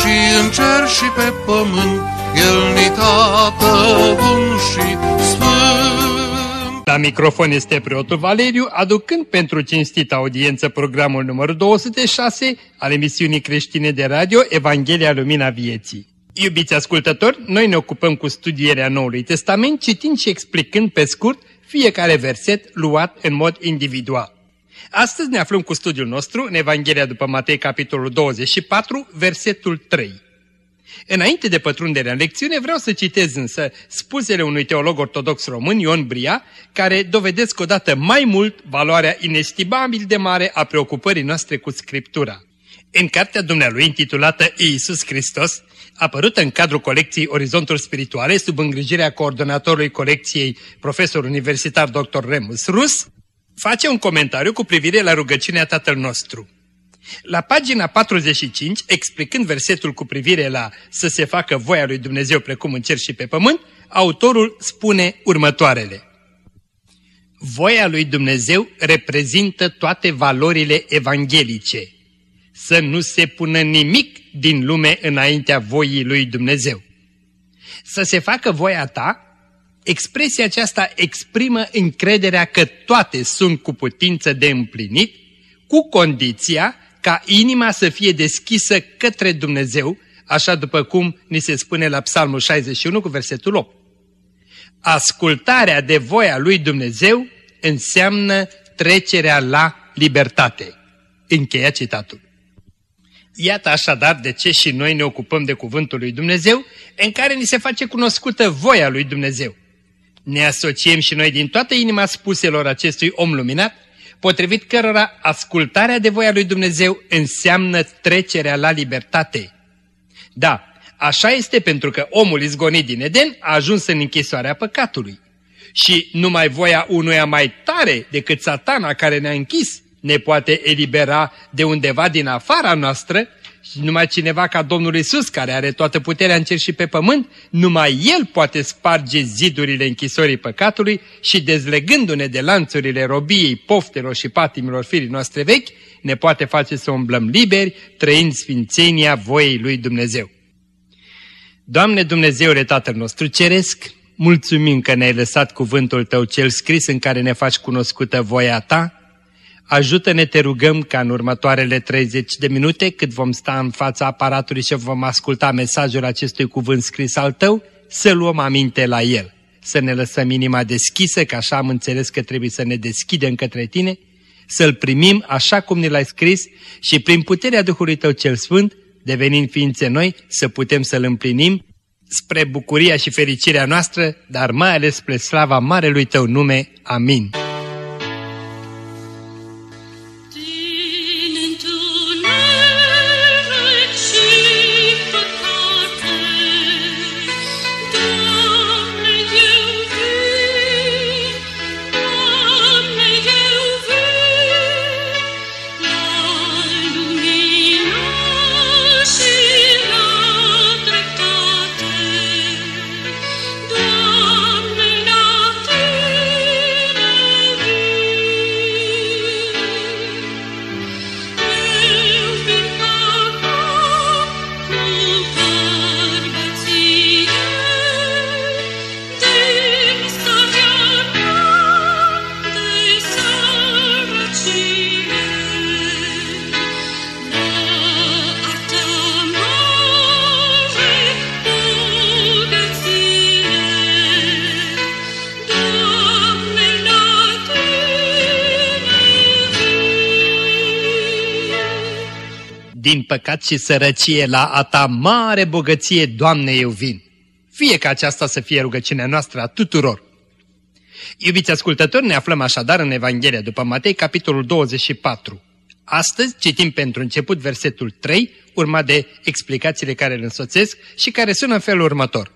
și în cer și pe pământ, El ni tată bun și sfânt. La microfon este preotul Valeriu, aducând pentru cinstită audiență programul numărul 206 al emisiunii creștine de radio Evanghelia Lumina Vieții. Iubiți ascultători, noi ne ocupăm cu studierea Noului Testament, citind și explicând pe scurt fiecare verset luat în mod individual. Astăzi ne aflăm cu studiul nostru în Evanghelia după Matei, capitolul 24, versetul 3. Înainte de pătrunderea în lecțiune, vreau să citez însă spusele unui teolog ortodox român, Ion Bria, care dovedesc odată mai mult valoarea inestimabil de mare a preocupării noastre cu Scriptura. În cartea dumnealui intitulată Iisus Hristos, apărută în cadrul colecției Orizonturi Spirituale sub îngrijirea coordonatorului colecției, profesor universitar dr. Remus Rus, face un comentariu cu privire la rugăciunea Tatăl nostru. La pagina 45, explicând versetul cu privire la să se facă voia lui Dumnezeu precum în cer și pe pământ, autorul spune următoarele. Voia lui Dumnezeu reprezintă toate valorile evanghelice. Să nu se pună nimic din lume înaintea voii lui Dumnezeu. Să se facă voia ta Expresia aceasta exprimă încrederea că toate sunt cu putință de împlinit, cu condiția ca inima să fie deschisă către Dumnezeu, așa după cum ni se spune la Psalmul 61 cu versetul 8. Ascultarea de voia lui Dumnezeu înseamnă trecerea la libertate. Încheia citatul. Iată așadar de ce și noi ne ocupăm de cuvântul lui Dumnezeu, în care ni se face cunoscută voia lui Dumnezeu. Ne asociem și noi din toată inima spuselor acestui om luminat, potrivit cărora ascultarea de voia lui Dumnezeu înseamnă trecerea la libertate. Da, așa este pentru că omul izgonit din Eden a ajuns în închisoarea păcatului. Și numai voia unuia mai tare decât satana care ne-a închis ne poate elibera de undeva din afara noastră și numai cineva ca Domnul Isus, care are toată puterea în cer și pe pământ, numai El poate sparge zidurile închisorii păcatului și dezlegându-ne de lanțurile robiei, poftelor și patimilor firii noastre vechi, ne poate face să umblăm liberi, trăind sfințenia voiei lui Dumnezeu. Doamne Dumnezeule Tatăl nostru Ceresc, mulțumim că ne-ai lăsat cuvântul Tău cel scris în care ne faci cunoscută voia Ta, Ajută-ne, te rugăm, ca în următoarele 30 de minute, cât vom sta în fața aparatului și vom asculta mesajul acestui cuvânt scris al tău, să luăm aminte la el, să ne lăsăm inima deschisă, că așa am înțeles că trebuie să ne deschidem către tine, să-l primim așa cum ne l-ai scris și prin puterea Duhului Tău cel Sfânt, devenind ființe noi, să putem să-l împlinim spre bucuria și fericirea noastră, dar mai ales spre slava Marelui Tău nume. Amin. Din păcat și sărăcie la a ta mare bogăție, Doamne, eu vin. Fie ca aceasta să fie rugăciunea noastră a tuturor. Iubiți ascultători, ne aflăm așadar în Evanghelia după Matei, capitolul 24. Astăzi citim pentru început versetul 3, urmat de explicațiile care îl însoțesc și care sună în felul următor.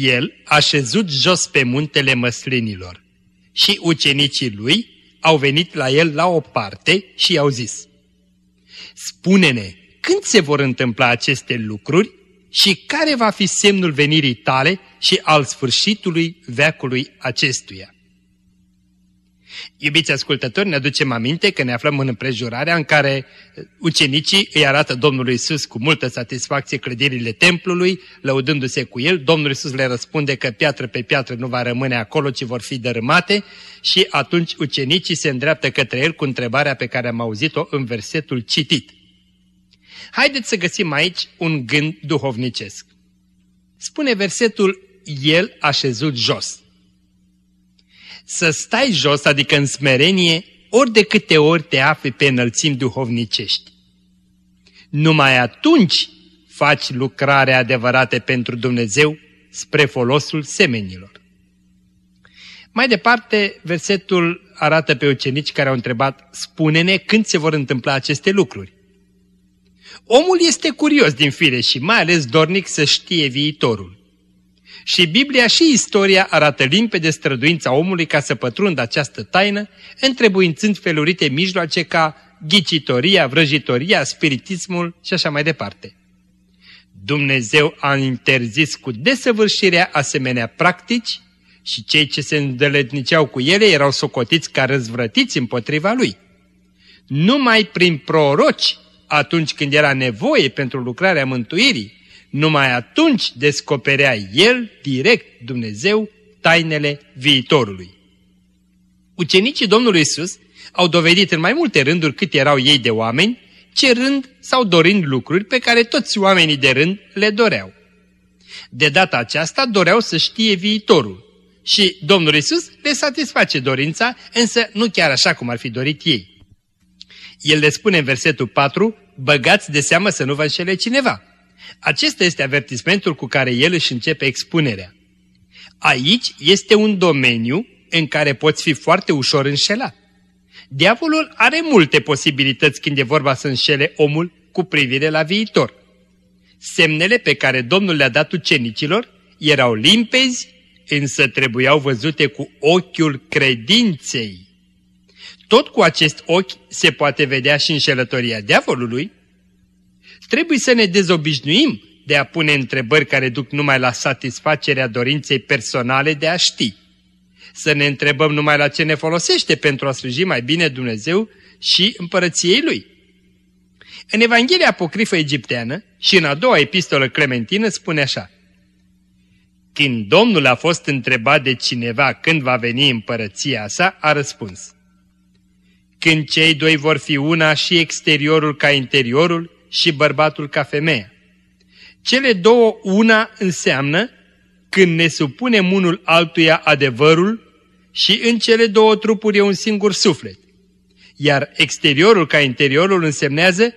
El a șezut jos pe muntele măslinilor și ucenicii lui au venit la el la o parte și i-au zis, Spune-ne, când se vor întâmpla aceste lucruri și care va fi semnul venirii tale și al sfârșitului veacului acestuia? Iubiți ascultători, ne aducem aminte că ne aflăm în împrejurarea în care ucenicii îi arată Domnului Isus cu multă satisfacție clădirile templului, lăudându-se cu el. Domnul Isus le răspunde că piatră pe piatră nu va rămâne acolo, ci vor fi dărâmate și atunci ucenicii se îndreaptă către el cu întrebarea pe care am auzit-o în versetul citit. Haideți să găsim aici un gând duhovnicesc. Spune versetul, el a șezut jos să stai jos, adică în smerenie, ori de câte ori te afli pe înălțimi duhovnicești. Numai atunci faci lucrarea adevărată pentru Dumnezeu spre folosul semenilor. Mai departe, versetul arată pe ucenici care au întrebat, spune-ne când se vor întâmpla aceste lucruri. Omul este curios din fire și mai ales dornic să știe viitorul. Și Biblia și istoria arată limpede străduința omului ca să pătrundă această taină, întrebuințând felurite mijloace ca ghicitoria, vrăjitoria, spiritismul și așa mai departe. Dumnezeu a interzis cu desăvârșirea asemenea practici și cei ce se îndeletniceau cu ele erau socotiți ca răzvrătiți împotriva lui. Numai prin proroci, atunci când era nevoie pentru lucrarea mântuirii, numai atunci descoperea el, direct, Dumnezeu, tainele viitorului. Ucenicii Domnului Isus au dovedit în mai multe rânduri cât erau ei de oameni, cerând sau dorind lucruri pe care toți oamenii de rând le doreau. De data aceasta doreau să știe viitorul și Domnul Isus le satisface dorința, însă nu chiar așa cum ar fi dorit ei. El le spune în versetul 4, băgați de seamă să nu vă înșele cineva. Acesta este avertismentul cu care el își începe expunerea. Aici este un domeniu în care poți fi foarte ușor înșelat. Diavolul are multe posibilități când e vorba să înșele omul cu privire la viitor. Semnele pe care Domnul le-a dat ucenicilor erau limpezi, însă trebuiau văzute cu ochiul credinței. Tot cu acest ochi se poate vedea și înșelătoria diavolului, Trebuie să ne dezobișnuim de a pune întrebări care duc numai la satisfacerea dorinței personale de a ști. Să ne întrebăm numai la ce ne folosește pentru a sluji mai bine Dumnezeu și împărăției Lui. În Evanghelia apocrifă egipteană și în a doua epistolă clementină spune așa. Când Domnul a fost întrebat de cineva când va veni împărăția sa, a răspuns. Când cei doi vor fi una și exteriorul ca interiorul, și bărbatul ca femeia. Cele două una înseamnă când ne supunem unul altuia adevărul și în cele două trupuri e un singur suflet. Iar exteriorul ca interiorul însemnează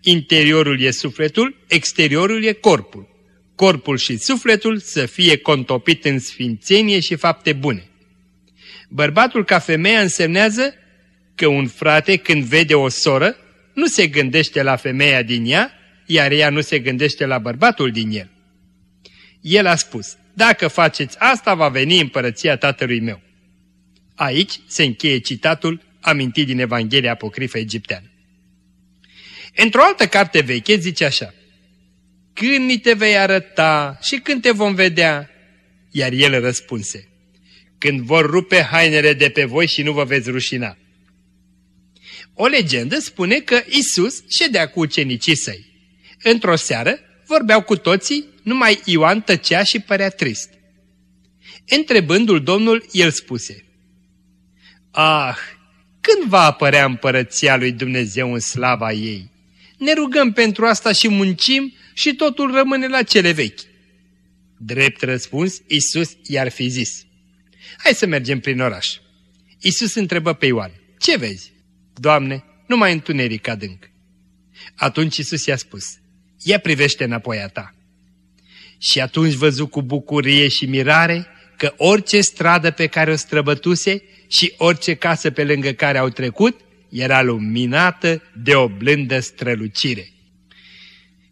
interiorul e sufletul, exteriorul e corpul. Corpul și sufletul să fie contopit în sfințenie și fapte bune. Bărbatul ca femeia însemnează că un frate când vede o soră nu se gândește la femeia din ea, iar ea nu se gândește la bărbatul din el. El a spus, dacă faceți asta, va veni împărăția tatălui meu. Aici se încheie citatul amintit din Evanghelia Apocrifă Egipteană. Într-o altă carte veche zice așa, Când ni te vei arăta și când te vom vedea? Iar el răspunse, Când vor rupe hainele de pe voi și nu vă veți rușina. O legendă spune că Isus ședea cu ucenicii săi. Într-o seară vorbeau cu toții, numai Ioan tăcea și părea trist. Întrebându-l Domnul, el spuse, Ah, când va apărea împărăția lui Dumnezeu în slava ei? Ne rugăm pentru asta și muncim și totul rămâne la cele vechi. Drept răspuns, Isus i-ar fi zis, Hai să mergem prin oraș. Isus întrebă pe Ioan, ce vezi? Doamne, nu mai întuneric adânc. Atunci Isus i-a spus, ia privește înapoi a ta. Și atunci văzut cu bucurie și mirare că orice stradă pe care o străbătuse și orice casă pe lângă care au trecut era luminată de o blândă strălucire.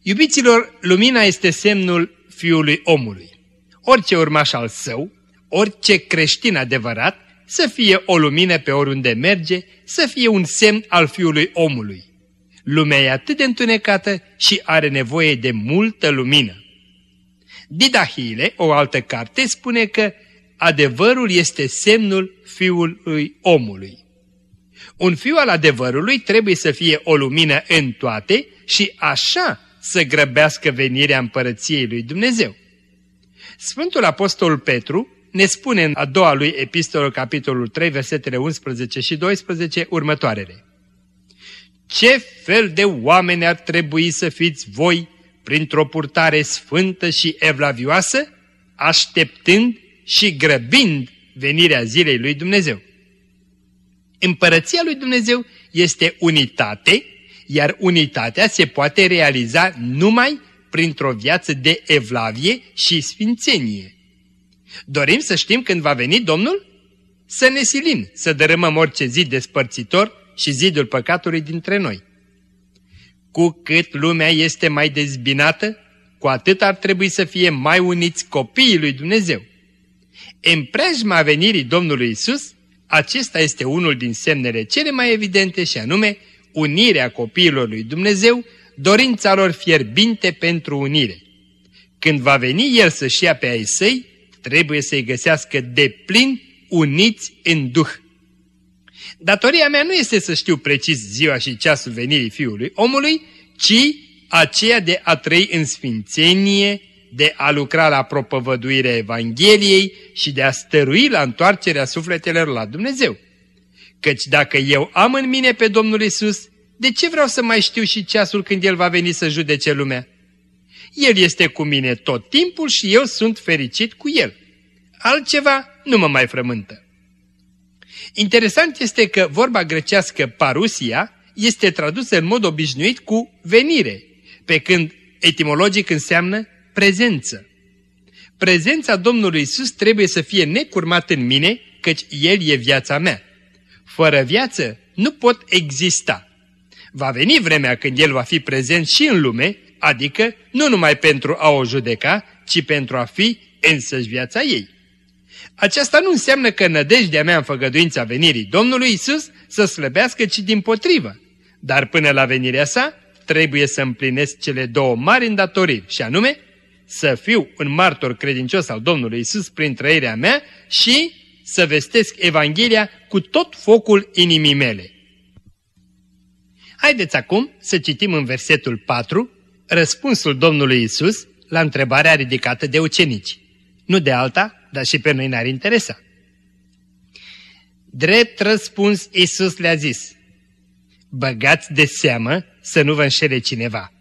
Iubiților, lumina este semnul Fiului omului. Orice urmaș al său, orice creștin adevărat, să fie o lumină pe oriunde merge, să fie un semn al Fiului omului. Lumea e atât de întunecată și are nevoie de multă lumină. Didahile, o altă carte, spune că adevărul este semnul Fiului omului. Un fiu al adevărului trebuie să fie o lumină în toate și așa să grăbească venirea împărăției lui Dumnezeu. Sfântul Apostol Petru ne spune în a doua lui epistolă, capitolul 3, versetele 11 și 12, următoarele. Ce fel de oameni ar trebui să fiți voi printr-o purtare sfântă și evlavioasă, așteptând și grăbind venirea zilei lui Dumnezeu? Împărăția lui Dumnezeu este unitate, iar unitatea se poate realiza numai printr-o viață de evlavie și sfințenie. Dorim să știm când va veni Domnul? Să ne silim, să dărâmăm orice zid despărțitor și zidul păcatului dintre noi. Cu cât lumea este mai dezbinată, cu atât ar trebui să fie mai uniți copiii lui Dumnezeu. În preajma venirii Domnului Isus, acesta este unul din semnele cele mai evidente și anume unirea copiilor lui Dumnezeu, dorința lor fierbinte pentru unire. Când va veni El să-și ia pe ai săi, trebuie să-i găsească de plin uniți în Duh. Datoria mea nu este să știu precis ziua și ceasul venirii Fiului omului, ci aceea de a trăi în sfințenie, de a lucra la propovăduirea Evangheliei și de a stărui la întoarcerea sufletelor la Dumnezeu. Căci dacă eu am în mine pe Domnul Isus, de ce vreau să mai știu și ceasul când El va veni să judece lumea? El este cu mine tot timpul și eu sunt fericit cu El. Altceva nu mă mai frământă. Interesant este că vorba grecească parusia este tradusă în mod obișnuit cu venire, pe când etimologic înseamnă prezență. Prezența Domnului Isus trebuie să fie necurmat în mine, căci El e viața mea. Fără viață nu pot exista. Va veni vremea când El va fi prezent și în lume, adică nu numai pentru a o judeca, ci pentru a fi însăși viața ei. Aceasta nu înseamnă că nădejdea mea în făgăduința venirii Domnului Isus să slăbească, ci din potrivă. Dar până la venirea sa, trebuie să împlinesc cele două mari îndatoriri, și anume să fiu un martor credincios al Domnului Isus prin trăirea mea și să vestesc Evanghelia cu tot focul inimii mele. Haideți acum să citim în versetul 4 răspunsul Domnului Isus la întrebarea ridicată de ucenici. Nu de alta, dar și pe noi ne-ar interesa. Drept răspuns Isus le-a zis, băgați de seamă să nu vă înșele cineva.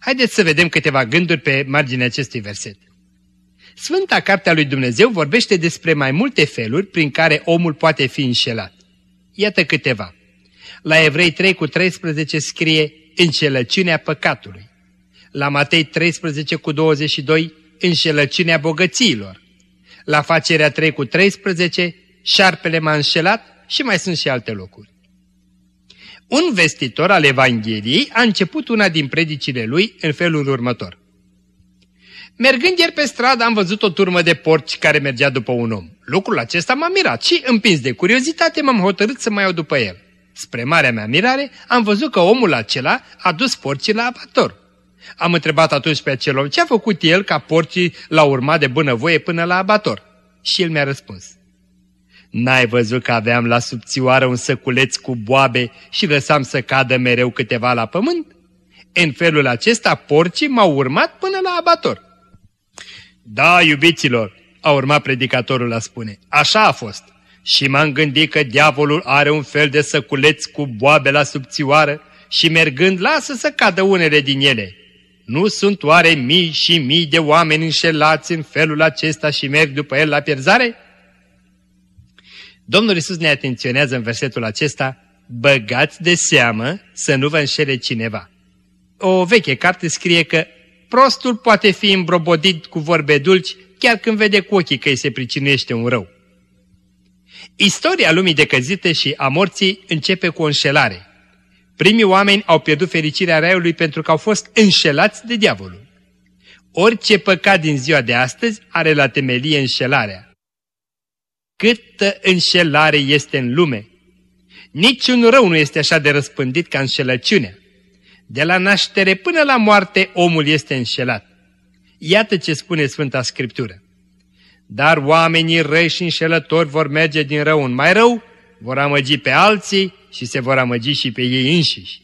Haideți să vedem câteva gânduri pe marginea acestui verset. Sfânta Cartea lui Dumnezeu vorbește despre mai multe feluri prin care omul poate fi înșelat. Iată câteva. La Evrei 3 cu 13 scrie înșelăciunea păcatului. La Matei 13 cu 22 înșelăciunea bogățiilor. La facerea 3 cu 13 șarpele m-a înșelat și mai sunt și alte locuri. Un vestitor al Evangheliei a început una din predicile lui în felul următor. Mergând ieri pe stradă am văzut o turmă de porci care mergea după un om. Lucrul acesta m-a mirat și, împins de curiozitate, m-am hotărât să mai iau după el. Spre marea mea mirare, am văzut că omul acela a dus porcii la abator. Am întrebat atunci pe acel om ce a făcut el ca porcii l-au urmat de bunăvoie până la abator. Și el mi-a răspuns. N-ai văzut că aveam la subțioară un săculeț cu boabe și lăsam să cadă mereu câteva la pământ? În felul acesta porcii m-au urmat până la abator. Da, iubiților, a urmat predicatorul a spune, așa a fost. Și m-am gândit că diavolul are un fel de săculeț cu boabe la subțioară și mergând lasă să cadă unele din ele. Nu sunt oare mii și mii de oameni înșelați în felul acesta și merg după el la pierzare? Domnul Isus ne atenționează în versetul acesta, băgați de seamă să nu vă înșele cineva. O veche carte scrie că prostul poate fi îmbrobodit cu vorbe dulci chiar când vede cu ochii că îi se pricinuiește un rău. Istoria lumii decăzite și a morții începe cu o înșelare. Primii oameni au pierdut fericirea raiului pentru că au fost înșelați de diavolul. Orice păcat din ziua de astăzi are la temelie înșelarea. Câtă înșelare este în lume! Niciun rău nu este așa de răspândit ca înșelăciunea. De la naștere până la moarte omul este înșelat. Iată ce spune Sfânta Scriptură. Dar oamenii răi și înșelători vor merge din rău în mai rău, vor amăgi pe alții și se vor amăgi și pe ei înșiși.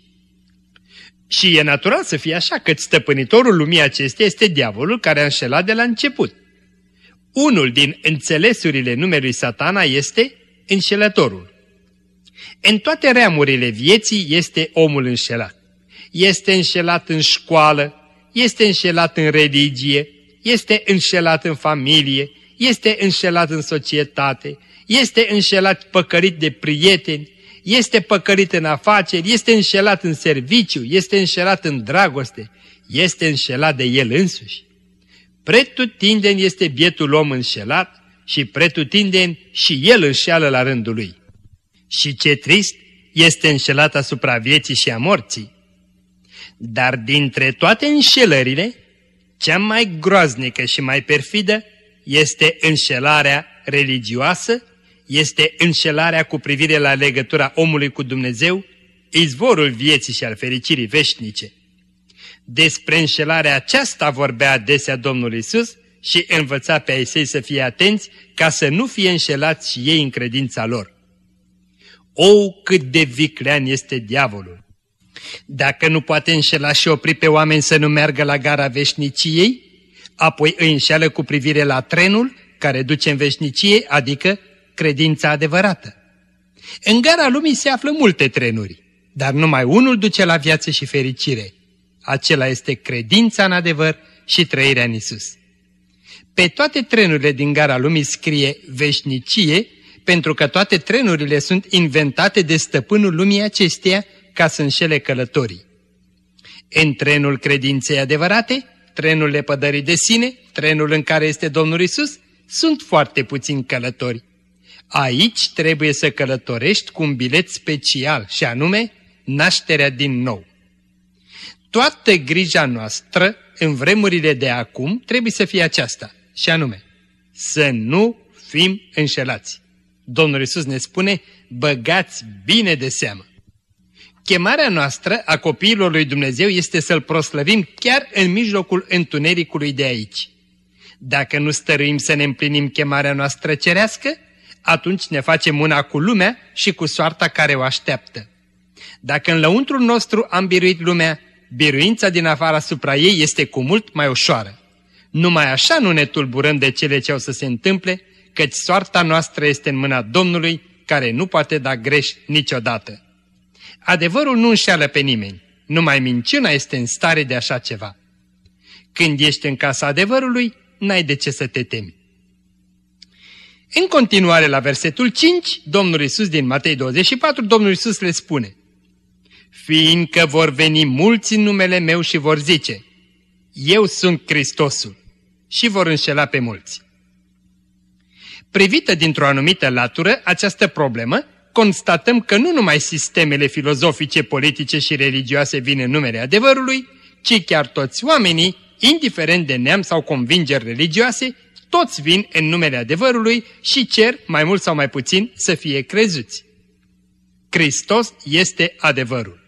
Și e natural să fie așa, că stăpânitorul lumii acesteia este diavolul care a înșelat de la început. Unul din înțelesurile numelui satana este înșelătorul. În toate reamurile vieții este omul înșelat. Este înșelat în școală, este înșelat în religie, este înșelat în familie, este înșelat în societate, este înșelat păcărit de prieteni, este păcărit în afaceri, este înșelat în serviciu, este înșelat în dragoste, este înșelat de el însuși. Pretutindeni este bietul om înșelat și pretutindeni și el înșeală la rândul lui. Și ce trist, este înșelat asupra vieții și a morții. Dar dintre toate înșelările, cea mai groaznică și mai perfidă este înșelarea religioasă, este înșelarea cu privire la legătura omului cu Dumnezeu, izvorul vieții și al fericirii veșnice. Despre înșelarea aceasta vorbea adesea Domnul Isus și învăța pe ei săi să fie atenți ca să nu fie înșelați și ei în credința lor. O, cât de viclean este diavolul! Dacă nu poate înșela și opri pe oameni să nu meargă la gara veșniciei, apoi îi înșeală cu privire la trenul care duce în veșnicie, adică credința adevărată. În gara lumii se află multe trenuri, dar numai unul duce la viață și fericire. Acela este credința în adevăr și trăirea în Isus. Pe toate trenurile din gara lumii scrie veșnicie, pentru că toate trenurile sunt inventate de stăpânul lumii acesteia ca să înșele călătorii. În trenul credinței adevărate, trenul lepădării de sine, trenul în care este Domnul Isus, sunt foarte puțini călători. Aici trebuie să călătorești cu un bilet special și anume nașterea din nou. Toată grija noastră în vremurile de acum trebuie să fie aceasta și anume să nu fim înșelați. Domnul Isus ne spune, băgați bine de seamă. Chemarea noastră a copiilor lui Dumnezeu este să-L proslăvim chiar în mijlocul întunericului de aici. Dacă nu stăruim să ne împlinim chemarea noastră cerească, atunci ne facem una cu lumea și cu soarta care o așteaptă. Dacă în lăuntrul nostru am biruit lumea, biruința din afara asupra ei este cu mult mai ușoară. Numai așa nu ne tulburăm de cele ce au să se întâmple, căci soarta noastră este în mâna Domnului, care nu poate da greș niciodată. Adevărul nu înșeală pe nimeni, numai minciuna este în stare de așa ceva. Când ești în casa adevărului, n-ai de ce să te temi. În continuare la versetul 5, Domnul Iisus din Matei 24, Domnul Iisus le spune Fiindcă vor veni mulți în numele meu și vor zice Eu sunt Hristosul și vor înșela pe mulți. Privită dintr-o anumită latură, această problemă constatăm că nu numai sistemele filozofice, politice și religioase vin în numele adevărului, ci chiar toți oamenii, indiferent de neam sau convingeri religioase, toți vin în numele adevărului și cer, mai mult sau mai puțin, să fie crezuți. Hristos este adevărul.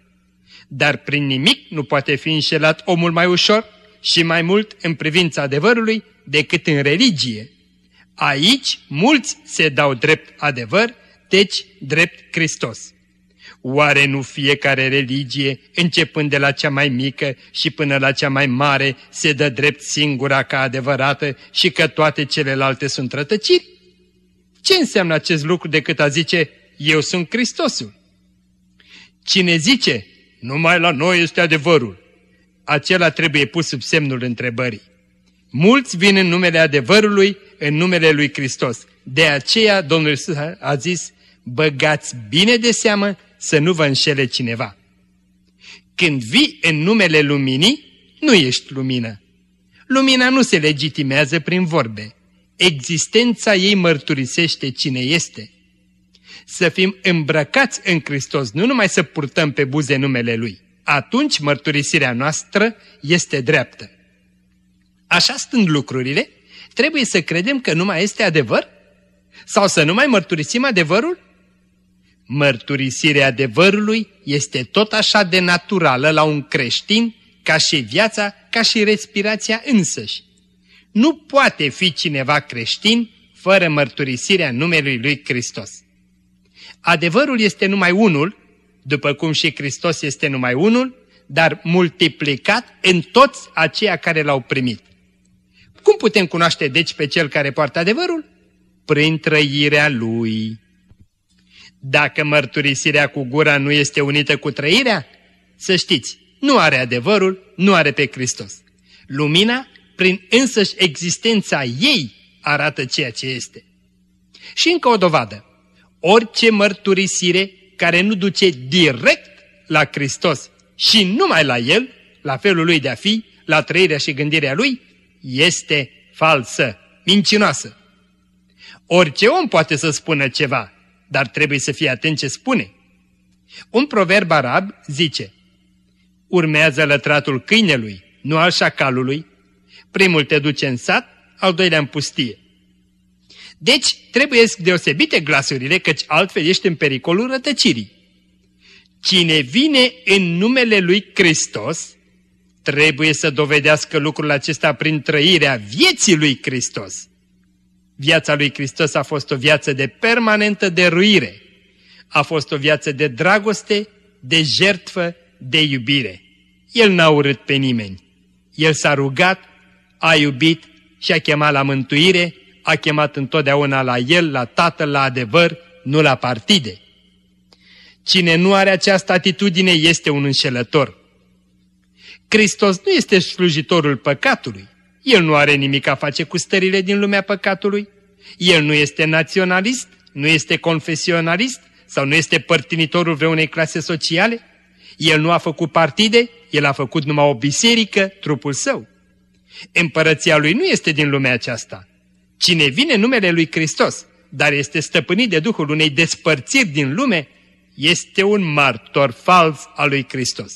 Dar prin nimic nu poate fi înșelat omul mai ușor și mai mult în privința adevărului decât în religie. Aici mulți se dau drept adevăr, deci drept Hristos. Oare nu fiecare religie, începând de la cea mai mică și până la cea mai mare, se dă drept singura ca adevărată și că toate celelalte sunt rătăciri? Ce înseamnă acest lucru decât a zice, eu sunt Hristosul? Cine zice, numai la noi este adevărul, acela trebuie pus sub semnul întrebării. Mulți vin în numele adevărului, în numele lui Hristos. De aceea Domnul Iisus a zis, băgați bine de seamă să nu vă înșele cineva. Când vii în numele luminii, nu ești lumină. Lumina nu se legitimează prin vorbe. Existența ei mărturisește cine este. să fim îmbrăcați în Hristos, nu numai să purtăm pe buze numele Lui. Atunci mărturisirea noastră este dreaptă. Așa stând lucrurile, trebuie să credem că nu mai este adevăr? Sau să nu mai mărturisim adevărul? Mărturisirea adevărului este tot așa de naturală la un creștin ca și viața, ca și respirația însăși. Nu poate fi cineva creștin fără mărturisirea numelui lui Hristos. Adevărul este numai unul, după cum și Hristos este numai unul, dar multiplicat în toți aceia care l-au primit. Cum putem cunoaște deci pe cel care poartă adevărul? Prin trăirea lui. Dacă mărturisirea cu gura nu este unită cu trăirea, să știți, nu are adevărul, nu are pe Hristos. Lumina, prin însăși existența ei, arată ceea ce este. Și încă o dovadă. Orice mărturisire care nu duce direct la Hristos și numai la El, la felul Lui de a fi, la trăirea și gândirea Lui, este falsă, mincinoasă. Orice om poate să spună ceva, dar trebuie să fie atent ce spune. Un proverb arab zice, urmează lătratul câinelui, nu al șacalului, primul te duce în sat, al doilea în pustie. Deci trebuie deosebite glasurile, căci altfel ești în pericolul rătăcirii. Cine vine în numele lui Hristos, trebuie să dovedească lucrul acesta prin trăirea vieții lui Hristos. Viața lui Hristos a fost o viață de permanentă deruire. A fost o viață de dragoste, de jertfă, de iubire. El n-a urât pe nimeni. El s-a rugat, a iubit și a chemat la mântuire, a chemat întotdeauna la El, la Tatăl, la adevăr, nu la partide. Cine nu are această atitudine este un înșelător. Hristos nu este slujitorul păcatului. El nu are nimic a face cu stările din lumea păcatului. El nu este naționalist, nu este confesionalist sau nu este părtinitorul vreunei clase sociale. El nu a făcut partide, el a făcut numai o biserică, trupul său. Împărăția lui nu este din lumea aceasta. Cine vine în numele lui Hristos, dar este stăpânit de Duhul unei despărțiri din lume, este un martor fals al lui Hristos.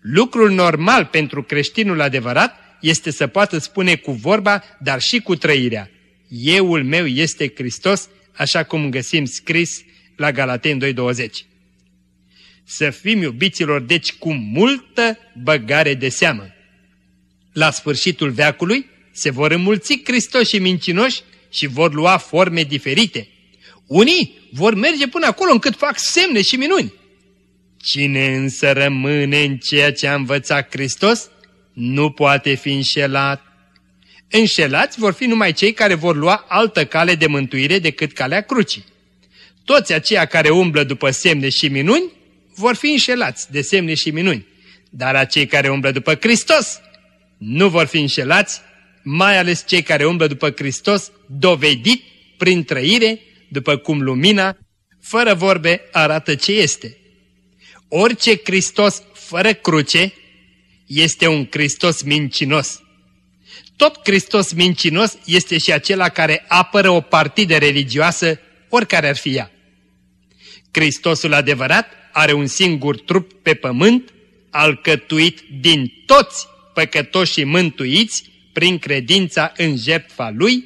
Lucrul normal pentru creștinul adevărat este să poată spune cu vorba, dar și cu trăirea. Euul meu este Hristos, așa cum găsim scris la Galaten 2.20. Să fim iubiților, deci, cu multă băgare de seamă. La sfârșitul veacului se vor înmulți Hristos și mincinoși și vor lua forme diferite. Unii vor merge până acolo încât fac semne și minuni. Cine însă rămâne în ceea ce a învățat Hristos, nu poate fi înșelat. Înșelați vor fi numai cei care vor lua altă cale de mântuire decât calea crucii. Toți aceia care umblă după semne și minuni vor fi înșelați de semne și minuni, dar acei care umblă după Hristos nu vor fi înșelați, mai ales cei care umblă după Hristos, dovedit prin trăire, după cum lumina, fără vorbe, arată ce este. Orice Hristos fără cruce este un Hristos mincinos. Tot Hristos mincinos este și acela care apără o partidă religioasă, oricare ar fi ea. Hristosul adevărat are un singur trup pe pământ, alcătuit din toți păcătoșii mântuiți prin credința în jertfa Lui,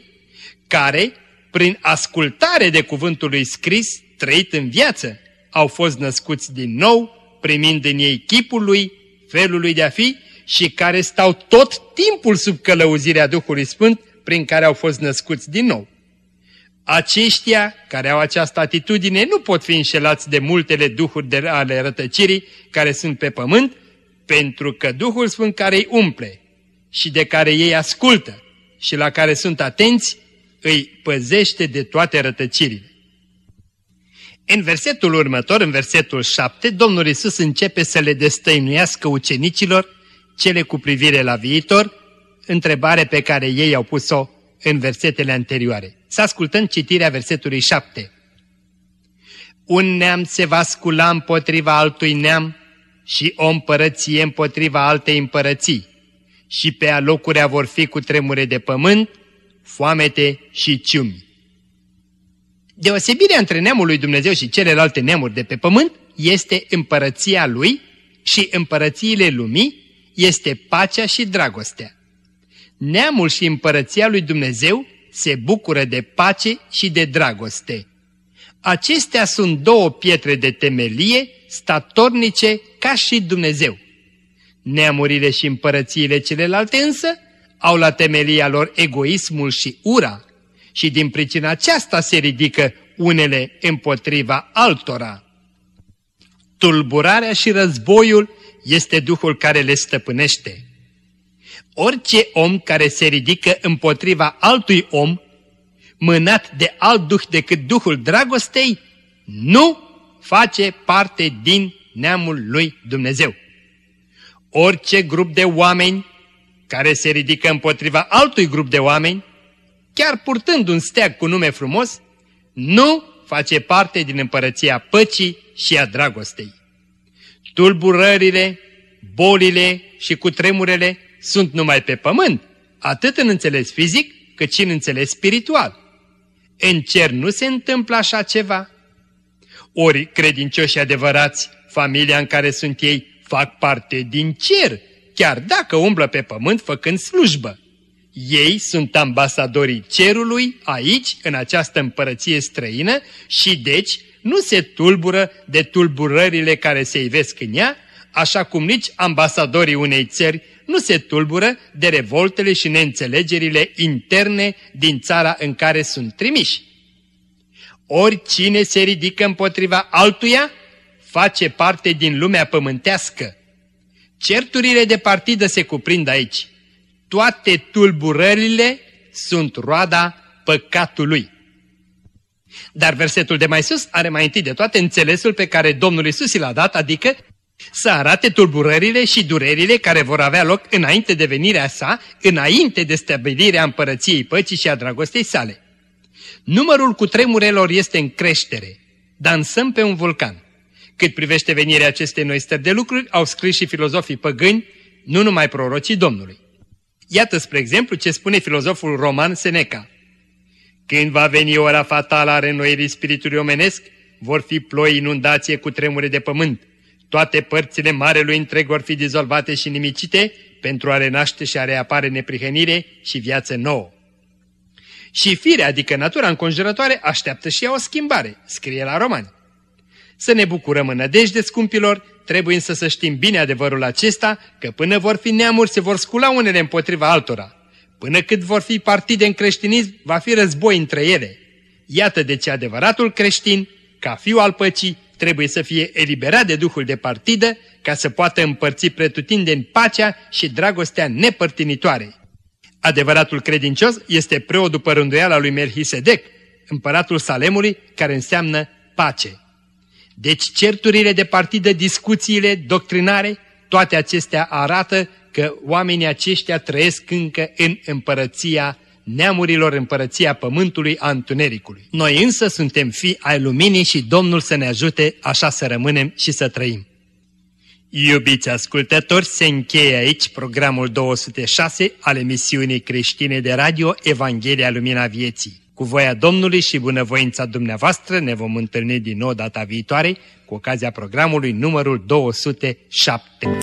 care, prin ascultare de cuvântul lui scris, trăit în viață, au fost născuți din nou, primind în ei chipul lui, felul lui de a fi și care stau tot timpul sub călăuzirea Duhului Sfânt prin care au fost născuți din nou. Aceștia care au această atitudine nu pot fi înșelați de multele duhuri de ale rătăcirii care sunt pe pământ, pentru că Duhul Sfânt care îi umple și de care ei ascultă și la care sunt atenți, îi păzește de toate rătăcirile. În versetul următor, în versetul 7, Domnul Isus începe să le destăinuiască ucenicilor cele cu privire la viitor, întrebare pe care ei au pus-o în versetele anterioare. Să ascultăm citirea versetului 7. Un neam se va scula împotriva altui neam și o împărăție împotriva altei împărății și pe alocurea vor fi cu tremure de pământ, foamete și ciumi. Deosebirea între neamul lui Dumnezeu și celelalte neamuri de pe pământ este împărăția lui și împărățiile lumii este pacea și dragostea. Neamul și împărăția lui Dumnezeu se bucură de pace și de dragoste. Acestea sunt două pietre de temelie statornice ca și Dumnezeu. Neamurile și împărățiile celelalte însă au la temelia lor egoismul și ura și din pricina aceasta se ridică unele împotriva altora. Tulburarea și războiul este Duhul care le stăpânește. Orice om care se ridică împotriva altui om, mânat de alt duh decât Duhul dragostei, nu face parte din neamul lui Dumnezeu. Orice grup de oameni care se ridică împotriva altui grup de oameni, chiar purtând un steag cu nume frumos, nu face parte din împărăția păcii și a dragostei. Tulburările, bolile și cutremurele sunt numai pe pământ, atât în înțeles fizic, cât și în înțeles spiritual. În cer nu se întâmplă așa ceva. Ori credincioși adevărați, familia în care sunt ei, fac parte din cer, chiar dacă umblă pe pământ făcând slujbă. Ei sunt ambasadorii cerului aici, în această împărăție străină și deci nu se tulbură de tulburările care se ivesc în ea, așa cum nici ambasadorii unei țări nu se tulbură de revoltele și neînțelegerile interne din țara în care sunt trimiși. Oricine se ridică împotriva altuia, face parte din lumea pământească. Certurile de partidă se cuprind aici. Toate tulburările sunt roada păcatului. Dar versetul de mai sus are mai întâi de toate înțelesul pe care Domnul Isus l-a dat, adică să arate tulburările și durerile care vor avea loc înainte de venirea sa, înainte de stabilirea împărăției păcii și a dragostei sale. Numărul cu tremurelor este în creștere. Dansăm pe un vulcan. Cât privește venirea acestei noi stări de lucruri, au scris și filozofii păgâni, nu numai prorocii Domnului. Iată, spre exemplu, ce spune filozoful roman Seneca. Când va veni ora fatală a renoirii spiritului omenesc, vor fi ploi inundație cu tremure de pământ. Toate părțile marelui întreg vor fi dizolvate și nimicite pentru a renaște și a reapare neprihănire și viață nouă. Și firea, adică natura înconjurătoare, așteaptă și ea o schimbare, scrie la romani. Să ne bucurăm în nădejde, scumpilor, trebuie însă să știm bine adevărul acesta, că până vor fi neamuri se vor scula unele împotriva altora. Până cât vor fi partide în creștinism, va fi război între ele. Iată de ce adevăratul creștin, ca fiu al păcii, trebuie să fie eliberat de duhul de partidă ca să poată împărți pretutindeni pacea și dragostea nepărtinitoare. Adevăratul credincios este preot după rânduiala lui Melchisedec, împăratul Salemului, care înseamnă pace. Deci certurile de partidă, discuțiile doctrinare, toate acestea arată că oamenii aceștia trăiesc încă în împărăția neamurilor împărăția pământului a întunericului. Noi însă suntem fi ai luminii și Domnul să ne ajute așa să rămânem și să trăim. Iubiți ascultători, se încheie aici programul 206 al emisiunii creștine de radio Evanghelia Lumina Vieții. Cu voia Domnului și bunăvoința dumneavoastră ne vom întâlni din nou data viitoare cu ocazia programului numărul 207.